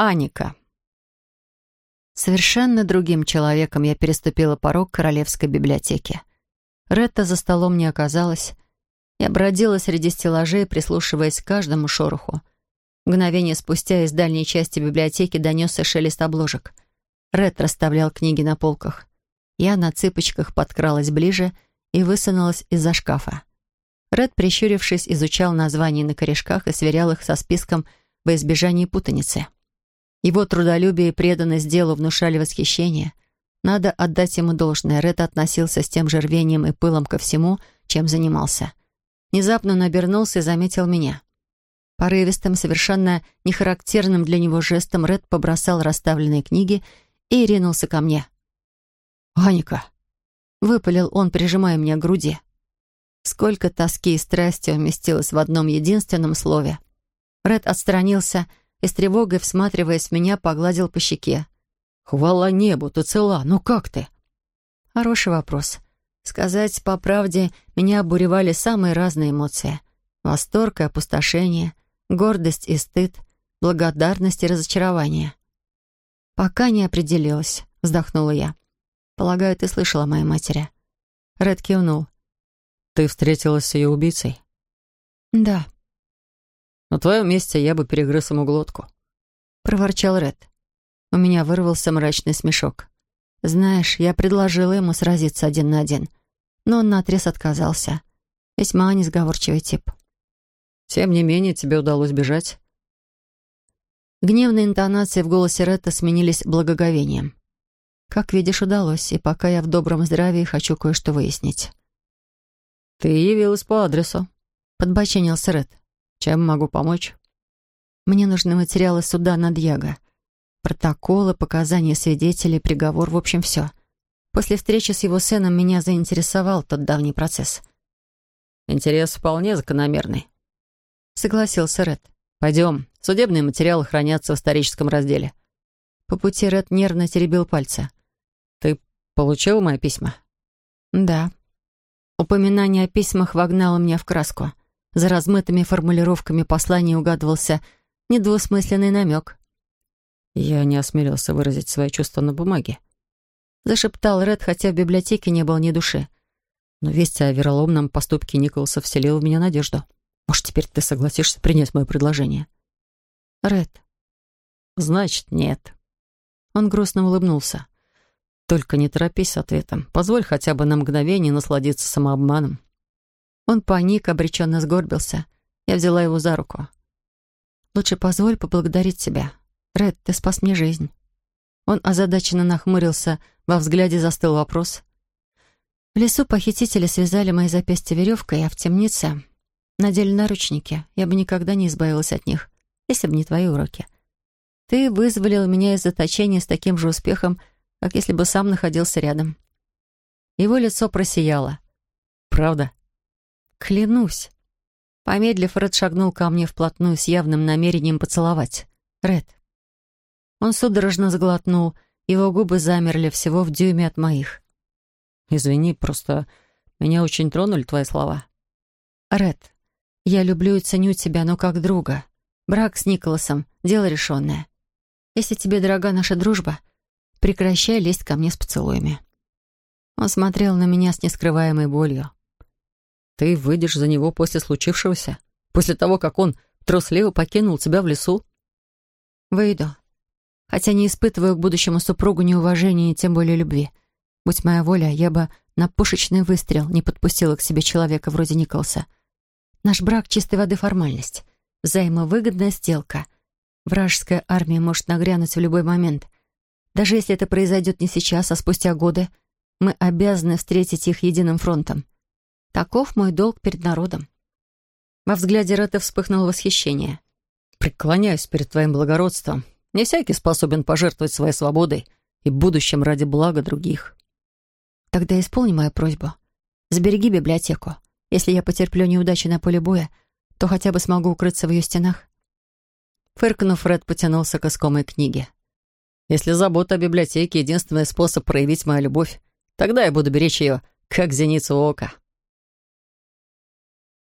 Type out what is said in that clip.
Аника. Совершенно другим человеком я переступила порог Королевской библиотеки. Ретта за столом не оказалась. Я бродила среди стеллажей, прислушиваясь к каждому шороху. Мгновение спустя из дальней части библиотеки донесся шелест обложек. Ред расставлял книги на полках. Я на цыпочках подкралась ближе и высунулась из-за шкафа. Ред, прищурившись, изучал названия на корешках и сверял их со списком во избежание путаницы. Его трудолюбие и преданность делу внушали восхищение. Надо отдать ему должное. Ред относился с тем же рвением и пылом ко всему, чем занимался. Внезапно он обернулся и заметил меня. Порывистым, совершенно нехарактерным для него жестом Ред побросал расставленные книги и ринулся ко мне. «Аника!» — выпалил он, прижимая меня к груди. Сколько тоски и страсти уместилось в одном единственном слове. Ред отстранился с тревогой, всматриваясь в меня, погладил по щеке. «Хвала небу, ты цела, ну как ты?» Хороший вопрос. Сказать по правде, меня обуревали самые разные эмоции. Восторг и опустошение, гордость и стыд, благодарность и разочарование. «Пока не определилась», — вздохнула я. «Полагаю, ты слышала о моей матери». Ред кивнул. «Ты встретилась с ее убийцей?» «Да», на твоем месте я бы перегрыз ему глотку», — проворчал Ред. У меня вырвался мрачный смешок. «Знаешь, я предложила ему сразиться один на один, но он наотрез отказался. Весьма несговорчивый тип». «Тем не менее, тебе удалось бежать». Гневные интонации в голосе Ретта сменились благоговением. «Как видишь, удалось, и пока я в добром здравии, хочу кое-что выяснить». «Ты явилась по адресу», — подбоченился Ред. Чем могу помочь? Мне нужны материалы суда над Яго. Протоколы, показания свидетелей, приговор, в общем, все. После встречи с его сыном меня заинтересовал тот давний процесс. Интерес вполне закономерный. Согласился Ред. Пойдем. Судебные материалы хранятся в историческом разделе. По пути Ред нервно теребил пальцы. Ты получил мои письма? Да. Упоминание о письмах вогнало меня в краску. За размытыми формулировками послания угадывался недвусмысленный намек. «Я не осмелился выразить свои чувства на бумаге», — зашептал Ред, хотя в библиотеке не было ни души. Но весть о вероломном поступке Николаса вселила в меня надежду. Может, теперь ты согласишься принять мое предложение? Ред. Значит, нет. Он грустно улыбнулся. Только не торопись с ответом. Позволь хотя бы на мгновение насладиться самообманом. Он паник, обреченно сгорбился. Я взяла его за руку. «Лучше позволь поблагодарить тебя. Ред, ты спас мне жизнь». Он озадаченно нахмурился, во взгляде застыл вопрос. В лесу похитители связали мои запястья веревкой, а в темнице надели наручники. Я бы никогда не избавилась от них, если бы не твои уроки. Ты вызволил меня из заточения с таким же успехом, как если бы сам находился рядом. Его лицо просияло. «Правда?» Клянусь. Помедлив, Ред шагнул ко мне вплотную с явным намерением поцеловать. Ред. Он судорожно сглотнул, его губы замерли всего в дюйме от моих. «Извини, просто меня очень тронули твои слова». «Ред, я люблю и ценю тебя, но как друга. Брак с Николасом — дело решенное. Если тебе дорога наша дружба, прекращай лезть ко мне с поцелуями». Он смотрел на меня с нескрываемой болью. Ты выйдешь за него после случившегося? После того, как он трусливо покинул тебя в лесу? Выйду. Хотя не испытываю к будущему супругу неуважения и тем более любви. Будь моя воля, я бы на пушечный выстрел не подпустила к себе человека вроде Николса. Наш брак — чистой воды формальность. Взаимовыгодная сделка. Вражеская армия может нагрянуть в любой момент. Даже если это произойдет не сейчас, а спустя годы, мы обязаны встретить их единым фронтом. Таков мой долг перед народом. Во взгляде Ретта вспыхнуло восхищение. «Преклоняюсь перед твоим благородством. Не всякий способен пожертвовать своей свободой и будущим ради блага других». «Тогда исполни мою просьбу. Сбереги библиотеку. Если я потерплю неудачи на поле боя, то хотя бы смогу укрыться в ее стенах». Фыркнув, Ред потянулся к искомой книге. «Если забота о библиотеке — единственный способ проявить мою любовь, тогда я буду беречь ее, как зеницу ока».